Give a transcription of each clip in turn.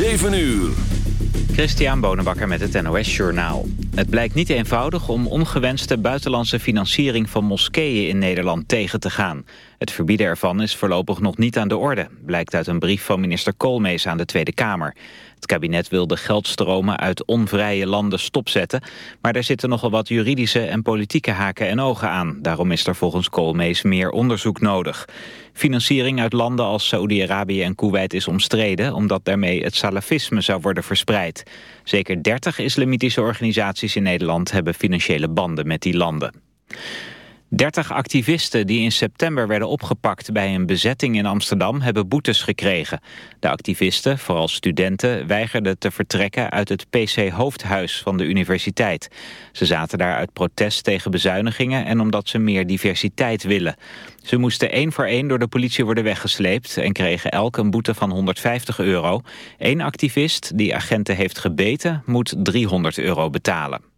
7 uur. Christian Bonenbakker met het NOS Journaal. Het blijkt niet eenvoudig om ongewenste buitenlandse financiering van moskeeën in Nederland tegen te gaan. Het verbieden ervan is voorlopig nog niet aan de orde, blijkt uit een brief van minister Koolmees aan de Tweede Kamer. Het kabinet wil de geldstromen uit onvrije landen stopzetten, maar daar zitten nogal wat juridische en politieke haken en ogen aan. Daarom is er volgens Koolmees meer onderzoek nodig. Financiering uit landen als Saoedi-Arabië en Kuwait is omstreden... omdat daarmee het salafisme zou worden verspreid. Zeker 30 islamitische organisaties in Nederland hebben financiële banden met die landen. 30 activisten die in september werden opgepakt bij een bezetting in Amsterdam hebben boetes gekregen. De activisten, vooral studenten, weigerden te vertrekken uit het PC-hoofdhuis van de universiteit. Ze zaten daar uit protest tegen bezuinigingen en omdat ze meer diversiteit willen. Ze moesten één voor één door de politie worden weggesleept en kregen elk een boete van 150 euro. Eén activist die agenten heeft gebeten moet 300 euro betalen.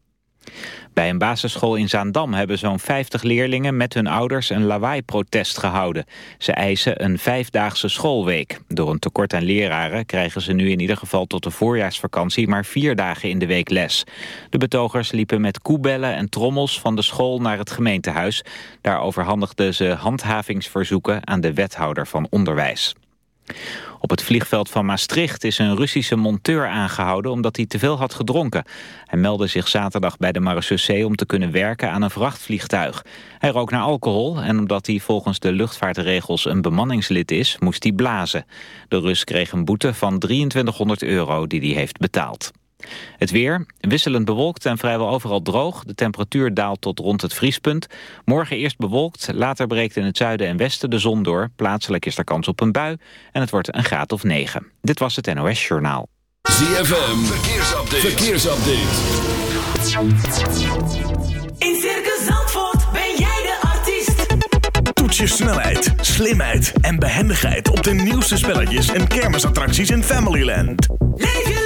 Bij een basisschool in Zaandam hebben zo'n 50 leerlingen met hun ouders een lawaai-protest gehouden. Ze eisen een vijfdaagse schoolweek. Door een tekort aan leraren krijgen ze nu in ieder geval tot de voorjaarsvakantie maar vier dagen in de week les. De betogers liepen met koebellen en trommels van de school naar het gemeentehuis. Daar overhandigden ze handhavingsverzoeken aan de wethouder van onderwijs. Op het vliegveld van Maastricht is een Russische monteur aangehouden omdat hij te veel had gedronken. Hij meldde zich zaterdag bij de marechaussee om te kunnen werken aan een vrachtvliegtuig. Hij rook naar alcohol en omdat hij volgens de luchtvaartregels een bemanningslid is, moest hij blazen. De Rus kreeg een boete van 2300 euro die hij heeft betaald. Het weer, wisselend bewolkt en vrijwel overal droog. De temperatuur daalt tot rond het vriespunt. Morgen eerst bewolkt, later breekt in het zuiden en westen de zon door. Plaatselijk is er kans op een bui en het wordt een graad of 9. Dit was het NOS Journaal. ZFM, verkeersupdate. verkeersupdate. In Circus Zandvoort ben jij de artiest. Toets je snelheid, slimheid en behendigheid op de nieuwste spelletjes en kermisattracties in Familyland. Leef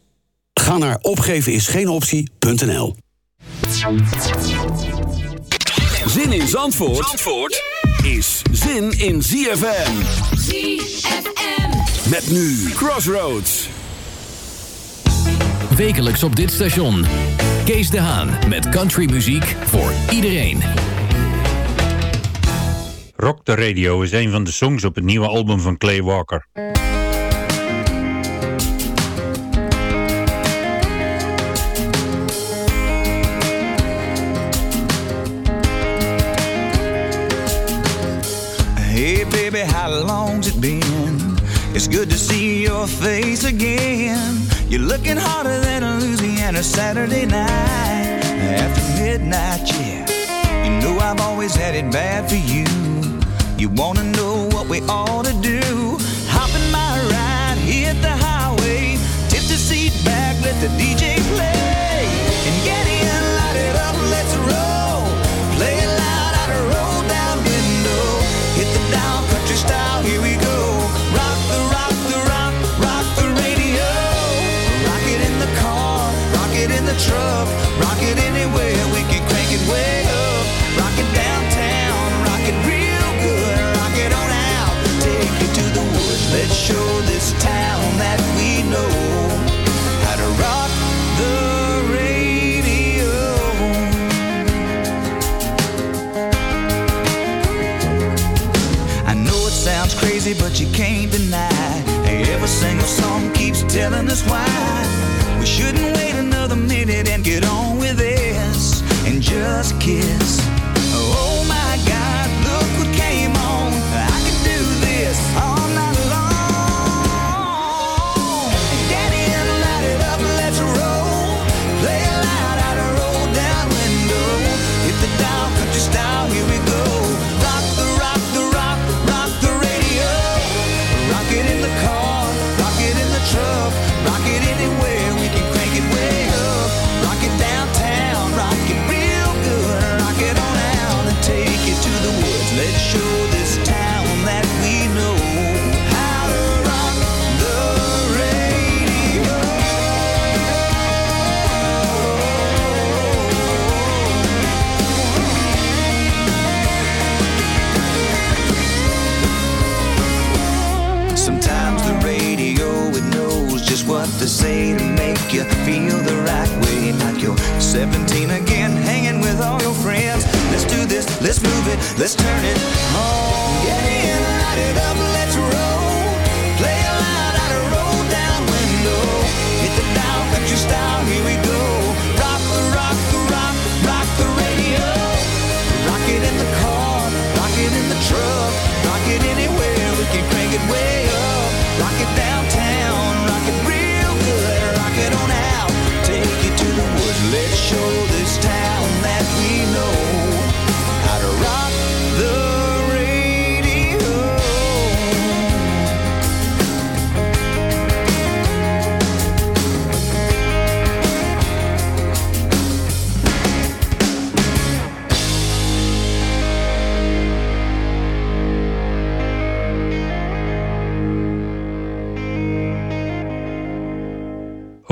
Ga naar opgevenisgeenoptie.nl Zin in Zandvoort, Zandvoort is zin in ZFM. ZFM. Met nu Crossroads. Wekelijks op dit station. Kees de Haan met countrymuziek voor iedereen. Rock the Radio is een van de songs op het nieuwe album van Clay Walker. Baby, how long's it been? It's good to see your face again. You're looking harder than a Louisiana Saturday night. After midnight, yeah. You know I've always had it bad for you. You wanna know what we ought to do? Hop in my ride, hit the highway, tip the seat back, let the DJ play, truck, rock it anywhere we can crank it way up. Rock it downtown, rock it real good, rock it on out. Take you to the woods, let's show this town that we know how to rock the radio. I know it sounds crazy, but you can't deny. Every single song keeps telling us why. We shouldn't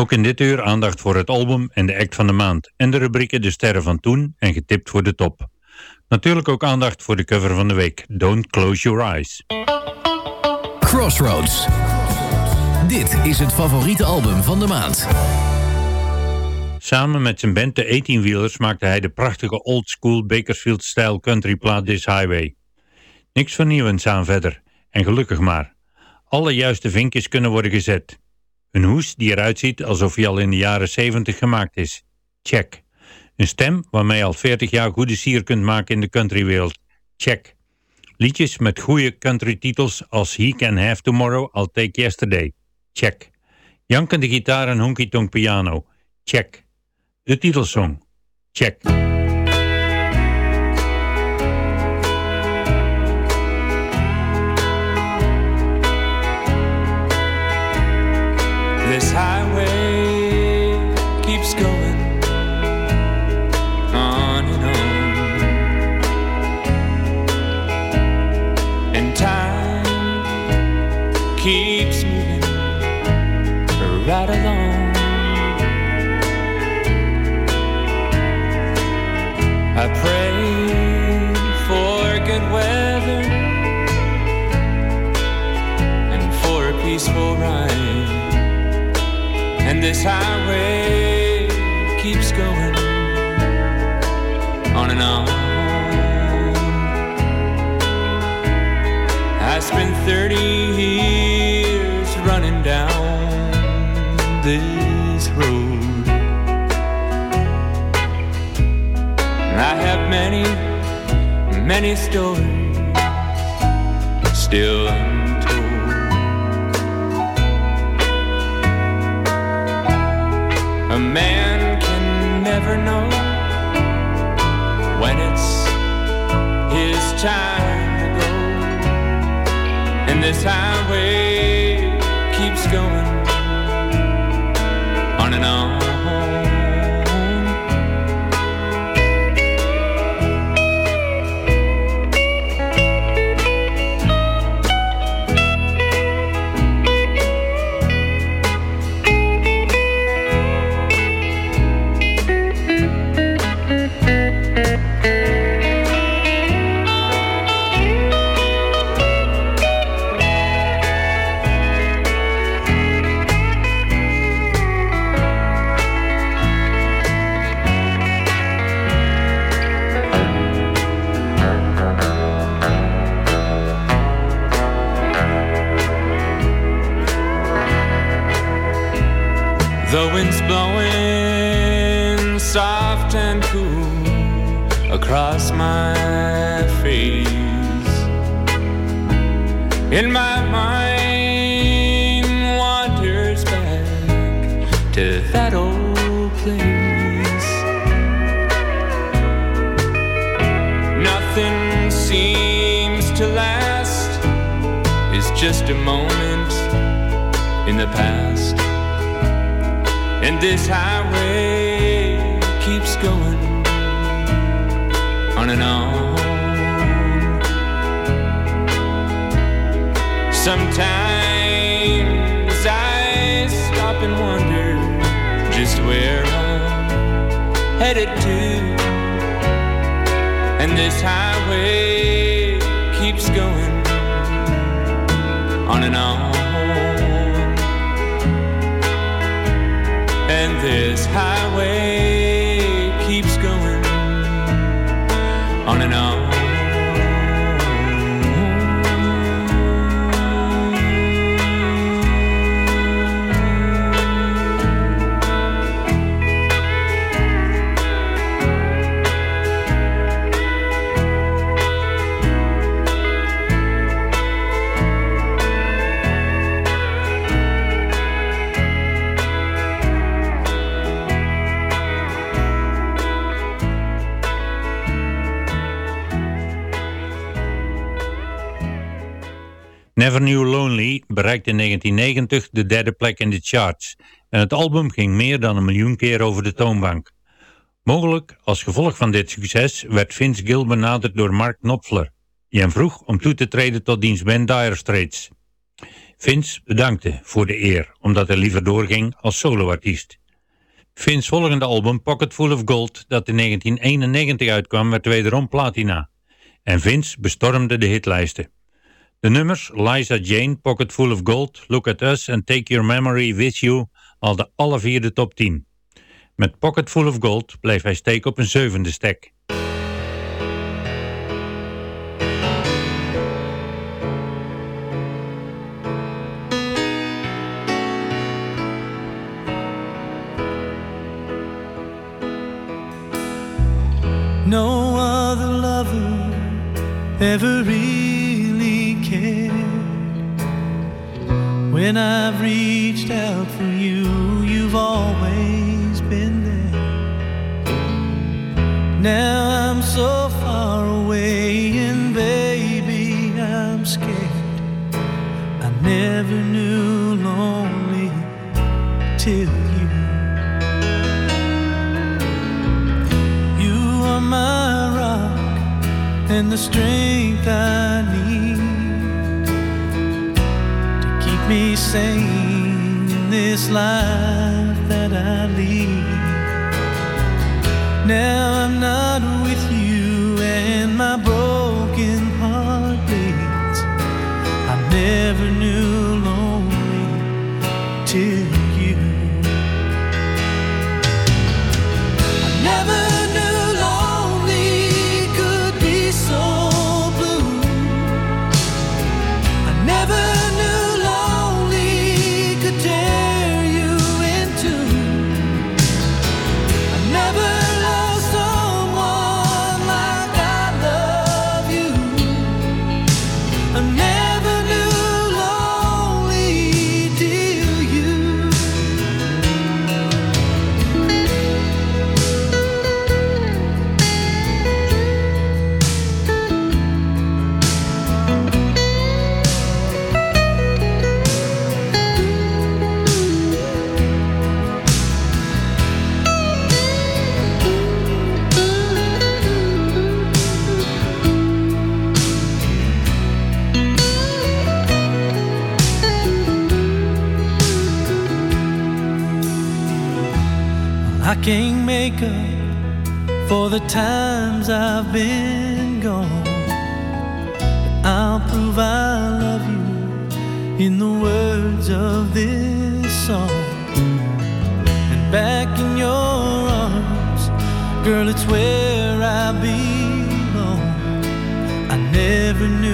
Ook in dit uur aandacht voor het album en de act van de maand. En de rubrieken De Sterren van Toen en Getipt voor de Top. Natuurlijk ook aandacht voor de cover van de week. Don't Close Your Eyes. Crossroads. Dit is het favoriete album van de maand. Samen met zijn band de 18-wheelers maakte hij de prachtige old-school Bakersfield-style country plaat This Highway. Niks vernieuwends aan verder. En gelukkig maar. Alle juiste vinkjes kunnen worden gezet. Een hoes die eruit ziet alsof hij al in de jaren 70 gemaakt is. Check. Een stem waarmee je al 40 jaar goede sier kunt maken in de countrywereld. Check. Liedjes met goede country titels als He Can Have Tomorrow, I'll Take Yesterday. Check. Jankende gitaar en honky tonk piano. Check. De titelsong. Check. This highway keeps going on and on, and time keeps moving right along. I pray And this highway keeps going on and on. I spent 30 years running down this road. And I have many, many stories this highway In my mind wanders back to that old place. Nothing seems to last, it's just a moment in the past. And this highway keeps going on and on. Sometimes I stop and wonder just where I'm headed to. And this highway keeps going on and on. And this highway Never Knew Lonely bereikte in 1990 de derde plek in de charts en het album ging meer dan een miljoen keer over de toonbank. Mogelijk als gevolg van dit succes werd Vince Gill benaderd door Mark Knopfler, die hem vroeg om toe te treden tot diens band Dire Straits. Vince bedankte voor de eer, omdat hij liever doorging als soloartiest. Vince's volgende album Pocket Full of Gold, dat in 1991 uitkwam, werd wederom platina. En Vince bestormde de hitlijsten. De nummers Liza Jane, Pocket Full of Gold, Look at Us en Take Your Memory With You haalden alle vier de top 10. Met Pocket Full of Gold bleef hij steken op een zevende stek. No other lover ever When I've reached out for you, you've always been there. Now I'm so far away, and baby, I'm scared. I never knew lonely till you. You are my rock and the strength I sane in this life that I lead. Now I'm not with you, and my broken heart bleeds. I never the times I've been gone. I'll prove I love you in the words of this song. And back in your arms, girl, it's where I belong. I never knew.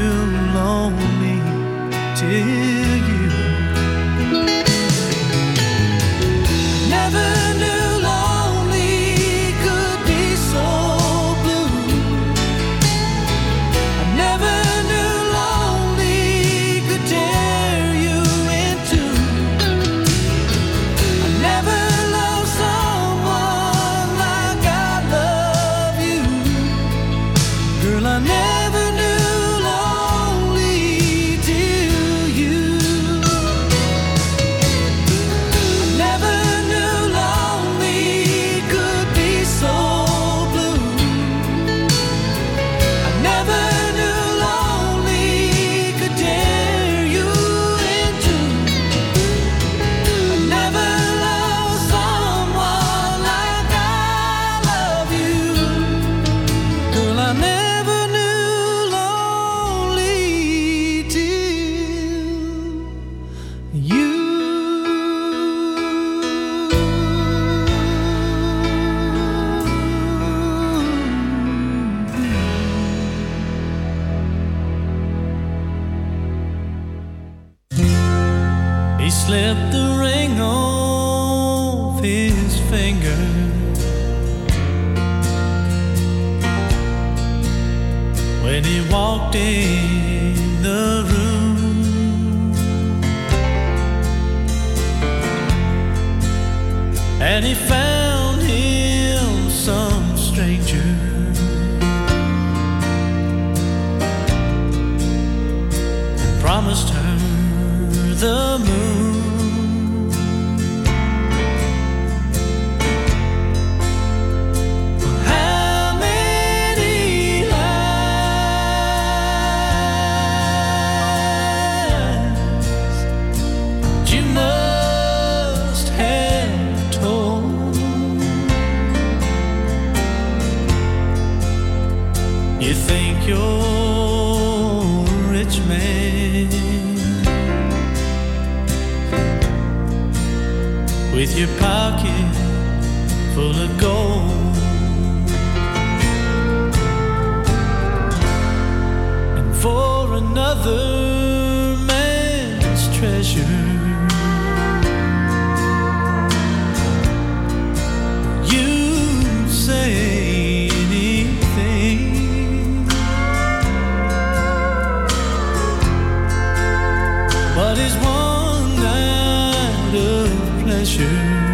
是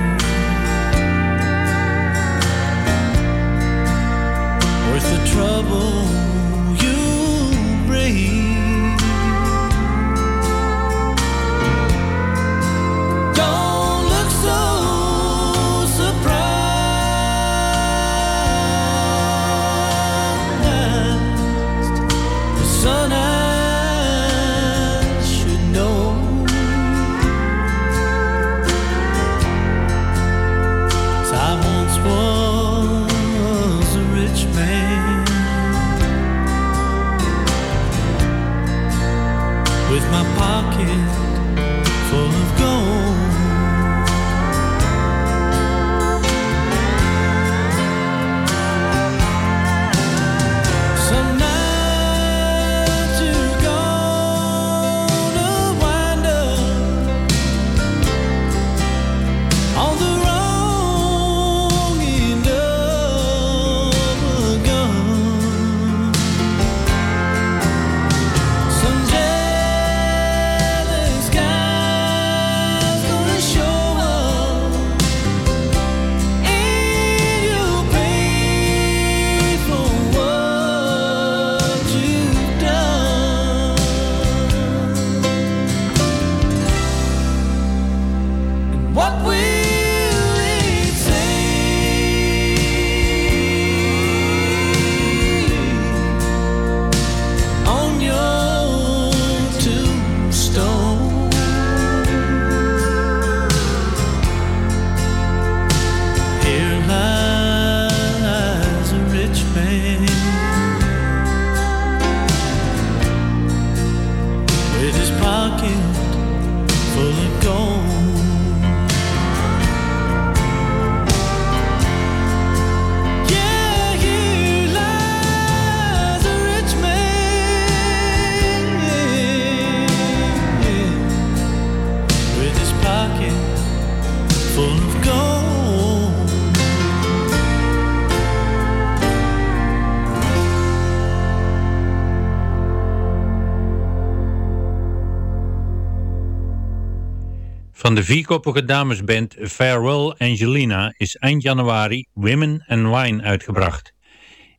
De vierkoppige damesband Farewell Angelina is eind januari Women and Wine uitgebracht.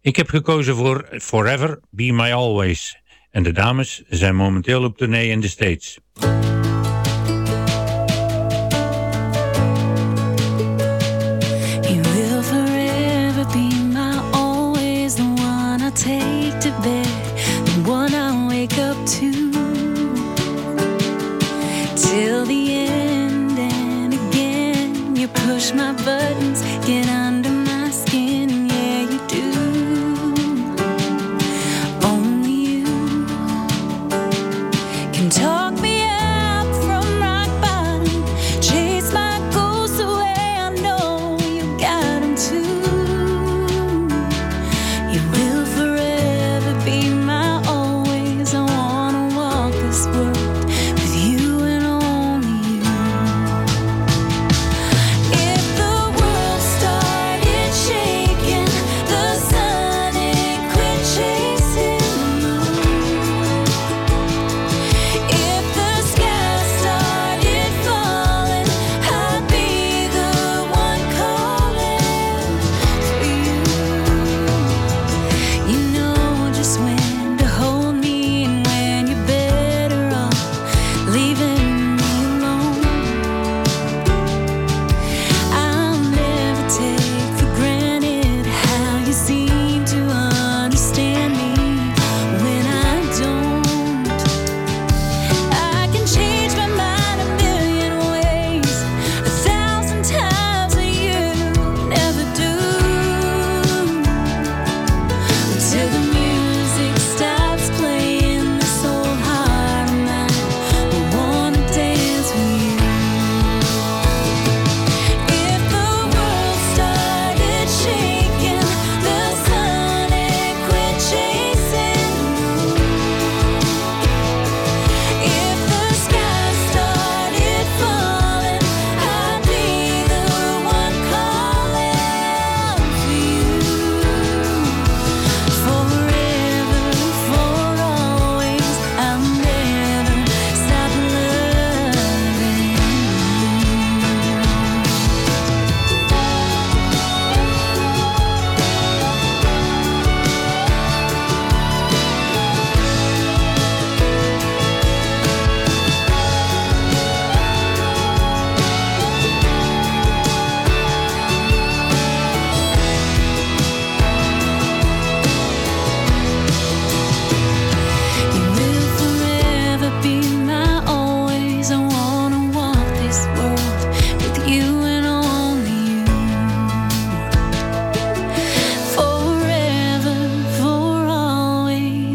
Ik heb gekozen voor Forever Be My Always en de dames zijn momenteel op tournee in de States.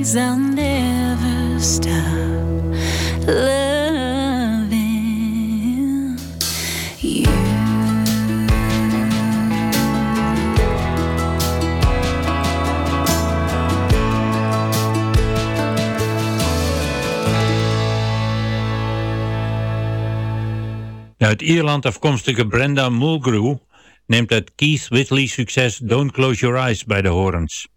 things I'll never stop loving you. Uit Ierland afkomstige Brenda Mulgrew neemt het Keith Whitley succes Don't Close Your Eyes bij de horens.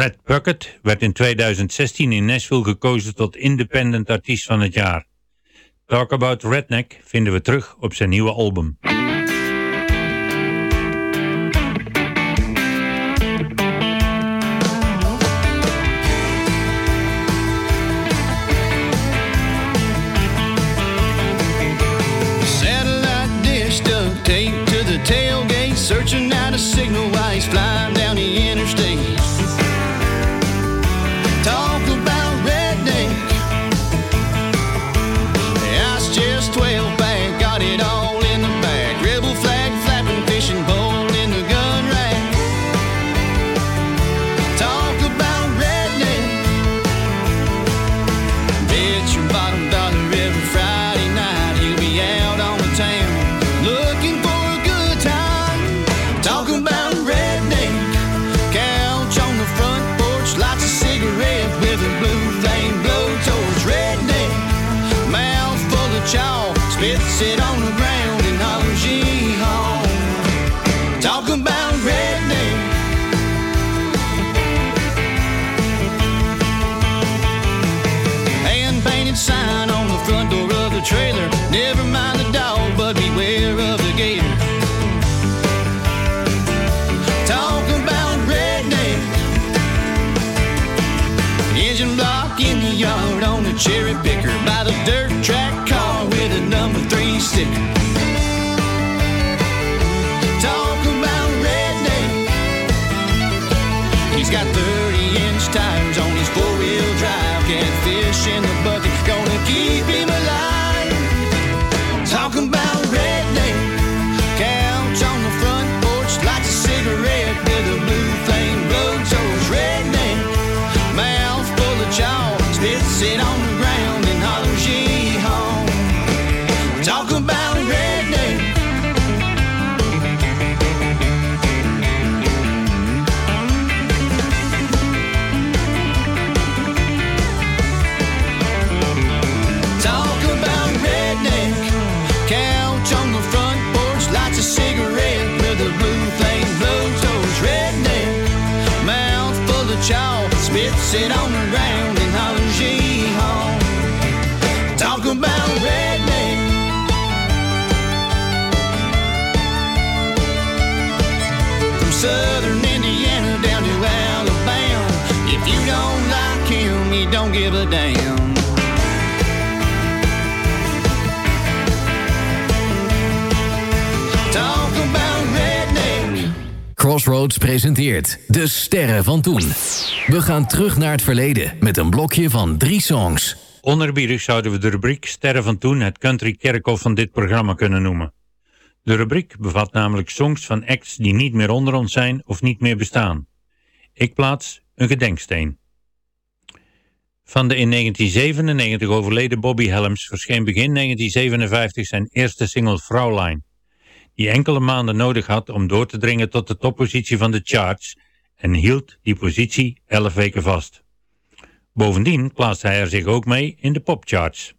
Red Bucket werd in 2016 in Nashville gekozen tot Independent Artiest van het Jaar. Talk About Redneck vinden we terug op zijn nieuwe album. 30 inch tires on his four spits it on the ground and hollers yee haw. Talk about redneck. From southern Indiana down to Alabama. If you don't like him, you don't give a damn. Crossroads presenteert De Sterren van Toen. We gaan terug naar het verleden met een blokje van drie songs. Onerbiedig zouden we de rubriek Sterren van Toen het country kerkhof van dit programma kunnen noemen. De rubriek bevat namelijk songs van acts die niet meer onder ons zijn of niet meer bestaan. Ik plaats een gedenksteen. Van de in 1997 overleden Bobby Helms verscheen begin 1957 zijn eerste single Fraulein, die enkele maanden nodig had om door te dringen tot de toppositie van de charts en hield die positie 11 weken vast. Bovendien plaatste hij er zich ook mee in de popcharts.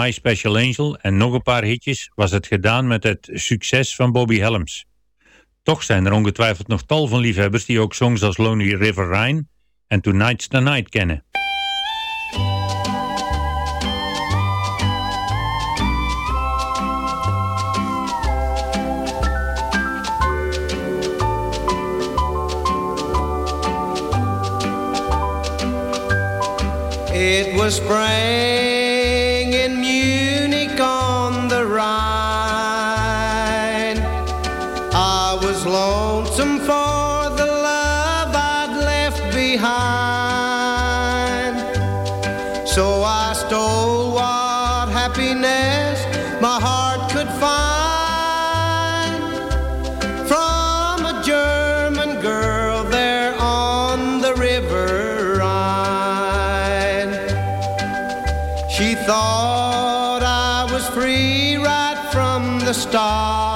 My Special Angel en nog een paar hitjes was het gedaan met het succes van Bobby Helms. Toch zijn er ongetwijfeld nog tal van liefhebbers die ook songs als Lonely River Rhine en Tonight's the Night kennen. It was spring She thought I was free right from the start.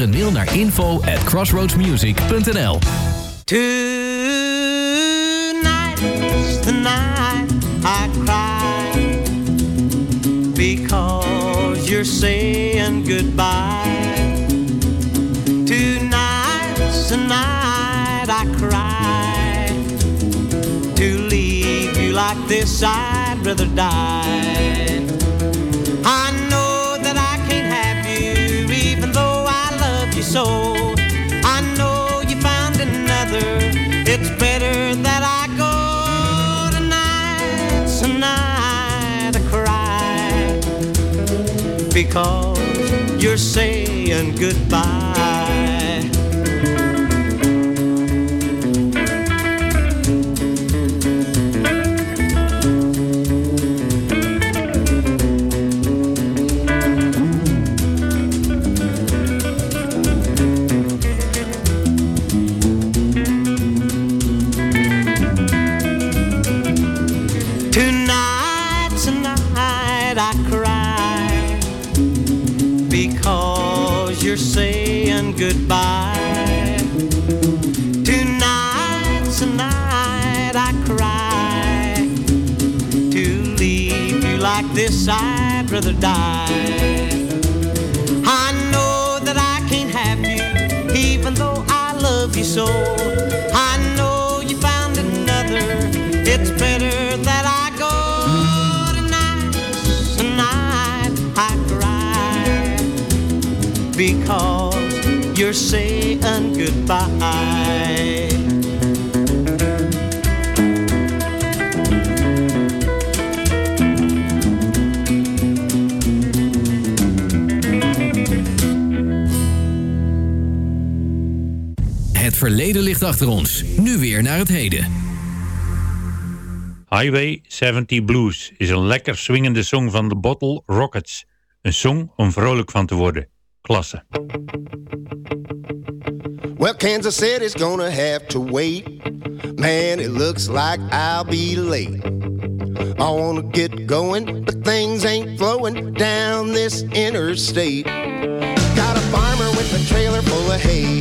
Stuur een mail naar info at crossroadsmusic.nl the night I cry because you're saying goodbye. Tonight's the night I cry to leave you like this. I'd rather die. So. I know you found another. It's better that I go tonight, tonight I cry because you're saying goodbye. Saying goodbye. Tonight, tonight I cry to leave you like this. I'd rather die. I know that I can't have you, even though I love you so. I know you found another. It's better because you're saying goodbye. Het verleden ligt achter ons. Nu weer naar het heden. Highway 70 Blues is een lekker swingende song van de Bottle Rockets. Een song om vrolijk van te worden. Klasse. Well, Kansas City's gonna have to wait. Man, it looks like I'll be late. I wanna get going, but things ain't flowing down this interstate. Got a farmer with a trailer full of hay,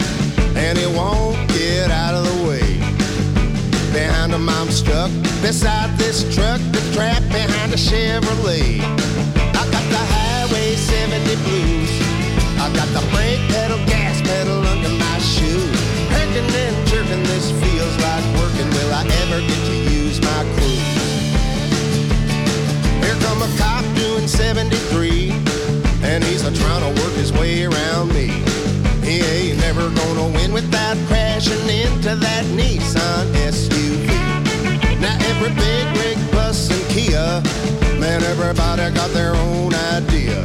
and he won't get out of the way. Behind him, I'm stuck beside this truck that's trapped behind a Chevrolet. I got the Highway 70 blues. Got the brake pedal, gas pedal under my shoe. And jerking, this feels like working. Will I ever get to use my cruise? Here come a cop doing 73, and he's a trying to work his way around me. He ain't never gonna win without crashing into that Nissan SUV. Now every big rig, bus, and Kia, man, everybody got their own idea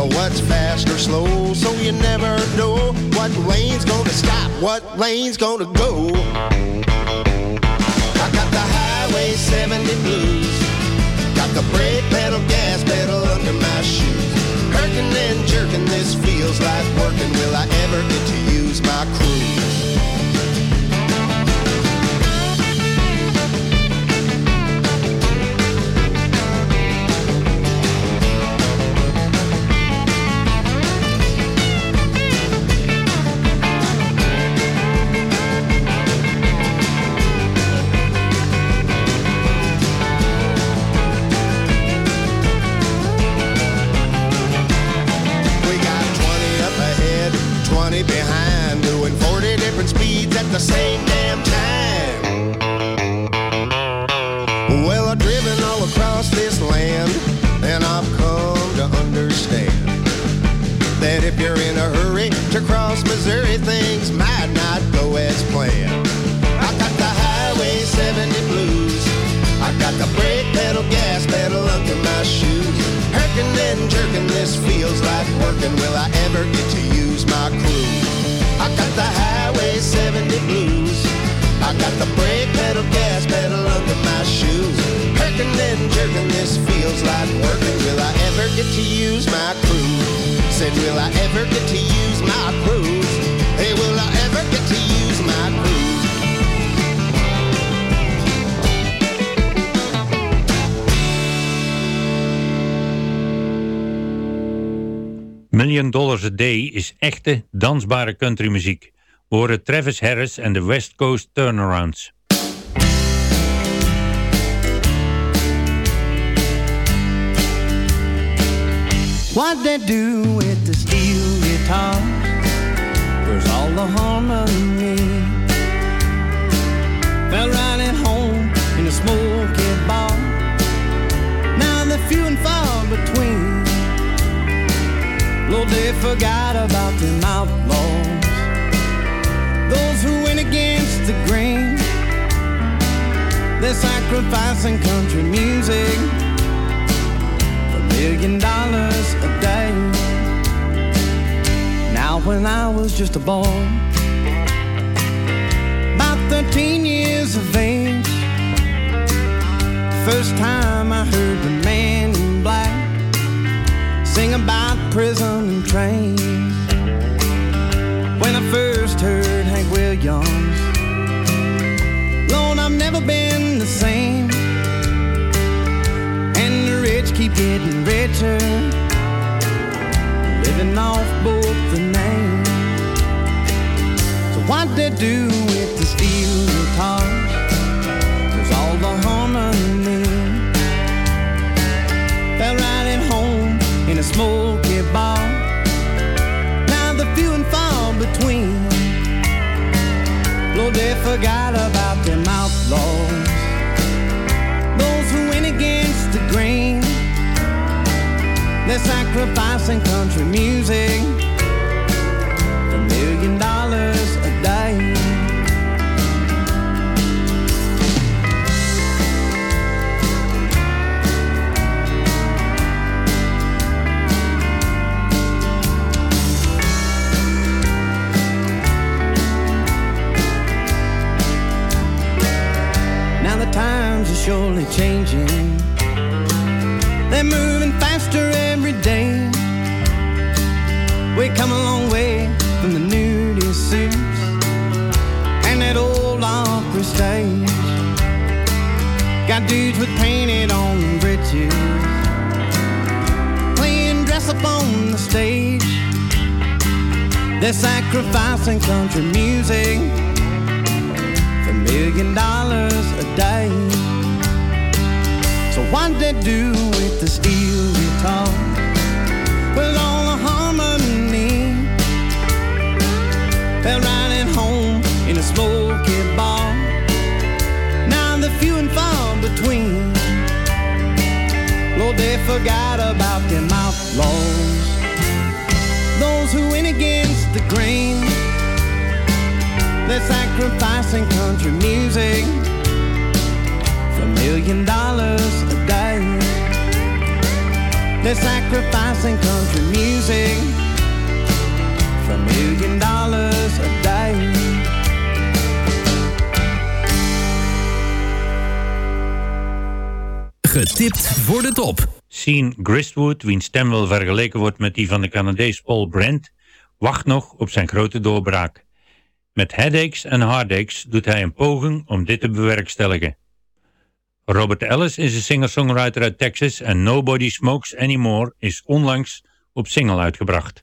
of what's fast or slow. So you never know what lane's gonna stop, what lane's gonna go. I got the Highway 70 blues. Got the brake pedal, gas pedal under my shoes. Hurting and jerking, this feels like working. Will I ever get to use my cruise? This feels like working. Will I ever get to use my crew? I got the Highway 70 blues. I got the brake pedal, gas pedal under my shoes. Herking and jerking, this feels like working. Will I ever get to use my cruise? Said, will I ever get to use my cruise? Million Dollars a Day is echte, dansbare countrymuziek. We horen Travis Harris en de West Coast Turnarounds. What they do with the steel guitar? All the harmony? Lord, they forgot about them outlaws. Those who went against the grain. They're sacrificing country music for million dollars a day. Now, when I was just a boy, about 13 years of age, first time I heard the sing about prison and trains. When I first heard Hank Williams, Lord, I've never been the same and the rich keep getting richer, living off both the names. So what they do with the steel guitars? A smoky bar. Now the few and far between. Lord, they forgot about them outlaws those who went against the grain. They're sacrificing country music a million dollars a day. Surely changing. They're moving faster every day. We come a long way from the nudie suits and that old opera stage. Got dudes with painted on britches playing dress up on the stage. They're sacrificing country music for million dollars a day. What they do with the steel guitar? With all the harmony, right at home in a smoky bar. Now the few and far between. Lord, they forgot about them outlaws, those who went against the grain. They're sacrificing country music million dollars a day. They're sacrificing country music for a million dollars a day. Getipt voor de top. Sean Gristwood, wiens stem wel vergeleken wordt met die van de Canadees Paul Brent, wacht nog op zijn grote doorbraak. Met Headaches en Heartaches doet hij een poging om dit te bewerkstelligen. Robert Ellis is een singer-songwriter uit Texas en Nobody Smokes Anymore is onlangs op single uitgebracht.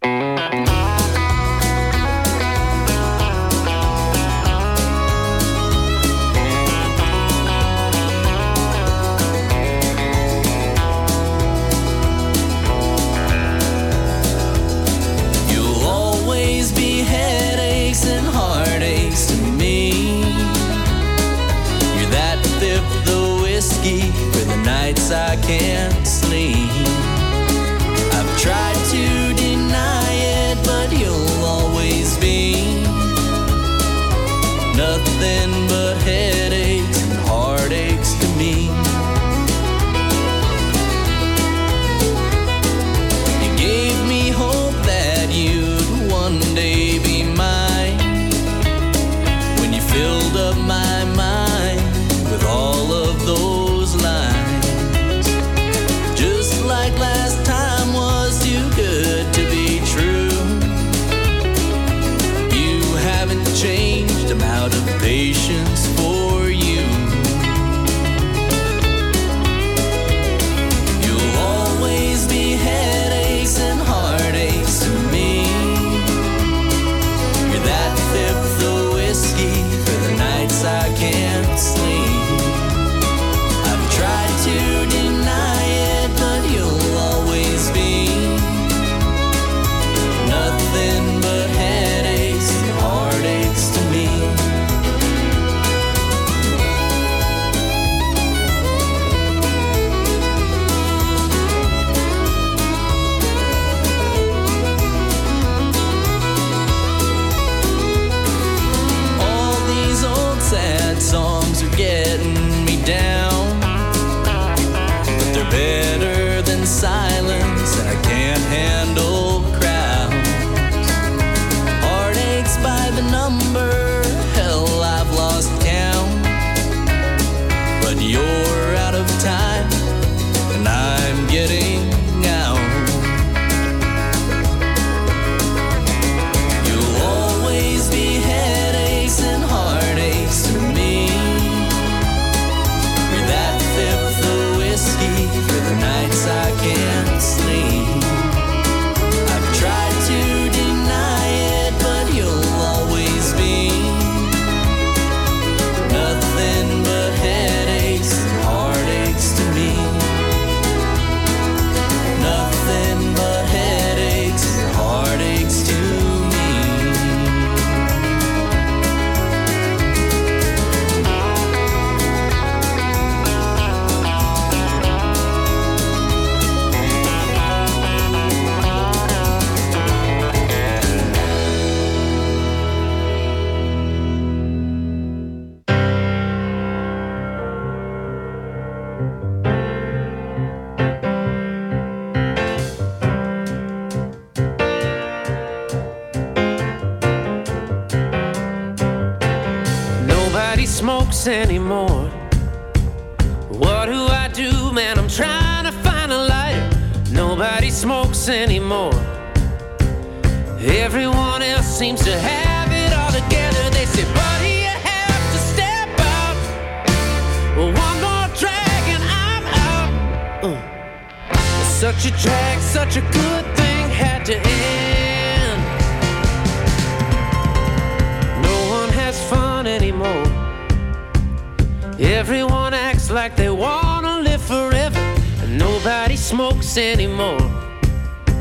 Everyone acts like they wanna live forever, and nobody smokes anymore.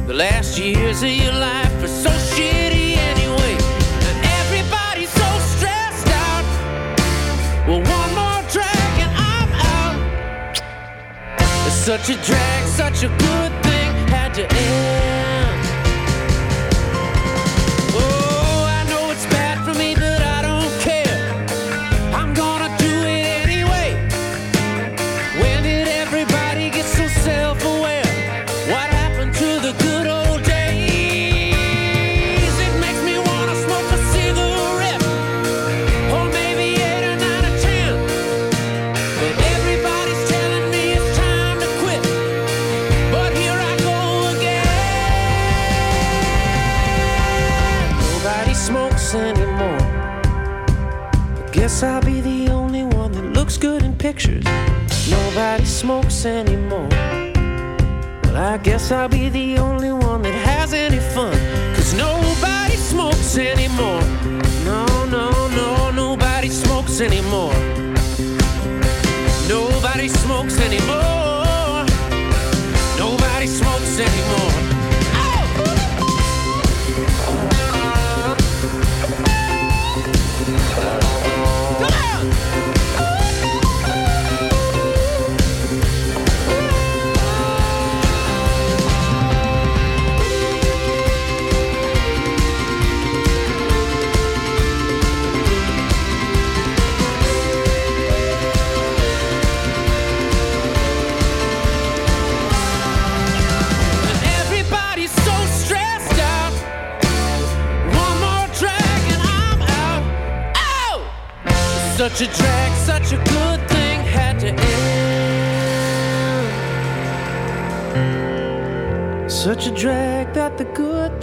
The last years of your life are so shitty anyway, and everybody's so stressed out. Well, one more drag and I'm out. It's such a drag, such a good thing had to end. smokes anymore. Well, I guess I'll be the only one that has any fun. Cause nobody smokes anymore. No, no, no, nobody smokes anymore. Nobody smokes anymore. Nobody smokes anymore. Such a drag, such a good thing had to end. Such a drag that the good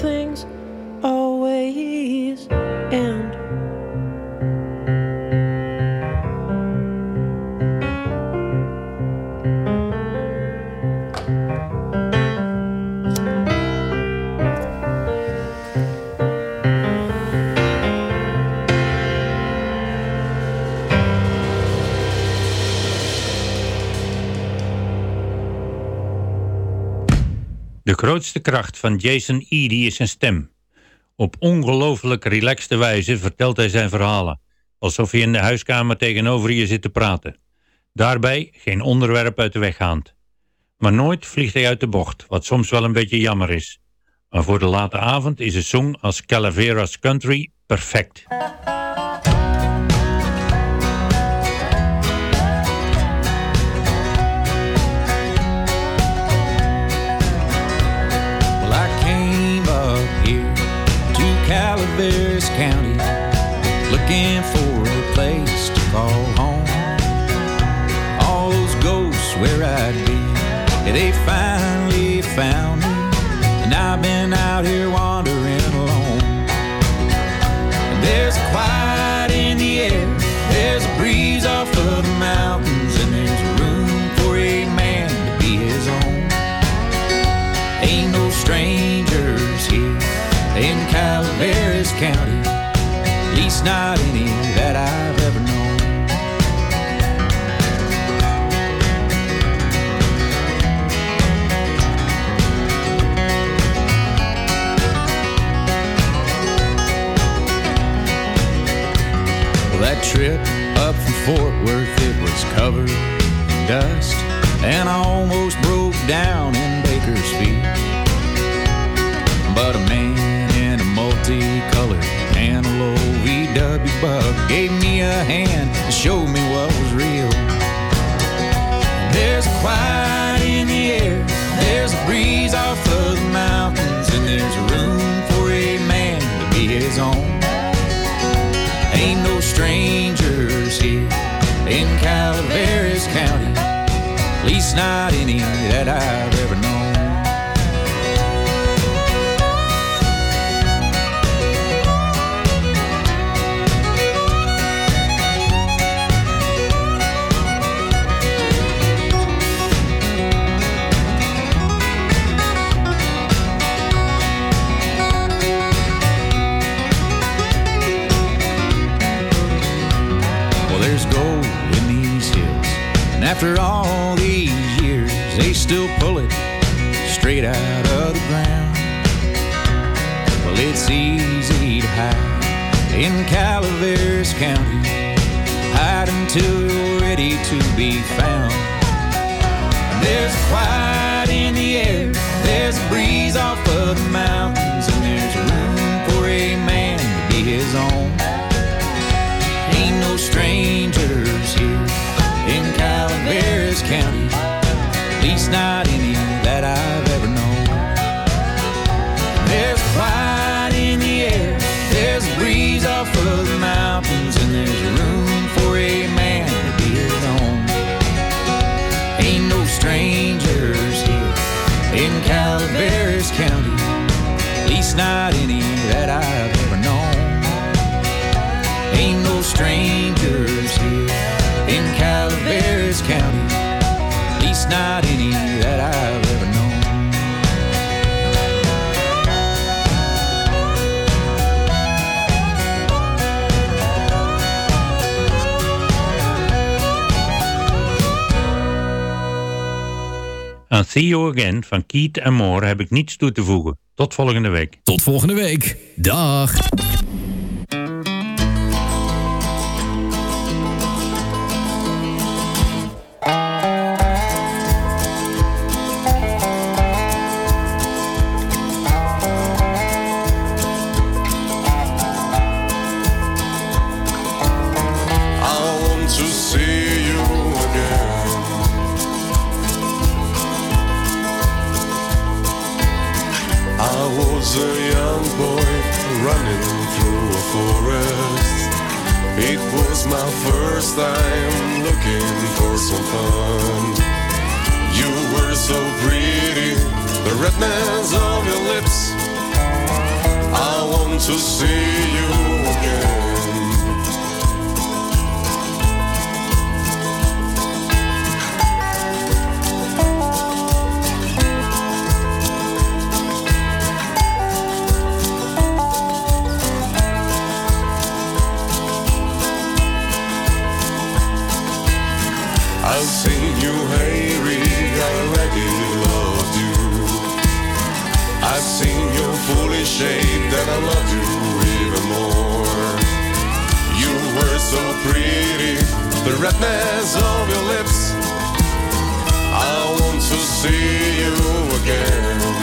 grootste kracht van Jason Eady is zijn stem. Op ongelooflijk relaxte wijze vertelt hij zijn verhalen, alsof hij in de huiskamer tegenover je zit te praten. Daarbij geen onderwerp uit de weg gaand. Maar nooit vliegt hij uit de bocht, wat soms wel een beetje jammer is. Maar voor de late avond is een song als Calaveras Country perfect. Calaveras County looking for a place to call home. All those ghosts where I'd yeah, they finally found me, and I've been out here County, at least not any that I've ever known. Well, that trip up from Fort Worth, it was covered in dust, and I almost broke down in Bakersfield. But a man in a multicolored Antelope VW bug gave me a hand and showed me what was real. There's a quiet in the air, there's a breeze off of the mountains, and there's room for a man to be his own. Ain't no strangers here in Calaveras County, at least not any that I've ever known. After all these years, they still pull it straight out of the ground. Well, it's easy to hide in Calaveras County, hide until you're ready to be found. There's quiet in the air, there's a breeze off of the mountains, and there's room for a man to be his own. Ain't no strangers here Calaveras County, at least not any that I've ever known. There's quiet in the air, there's a breeze off of the mountains, and there's room for a man to be his own. Ain't no strangers here in Calaveras County, at least not See You Again van Keith en Moore heb ik niets toe te voegen. Tot volgende week. Tot volgende week. Dag. the redness of your lips. I want to see you again.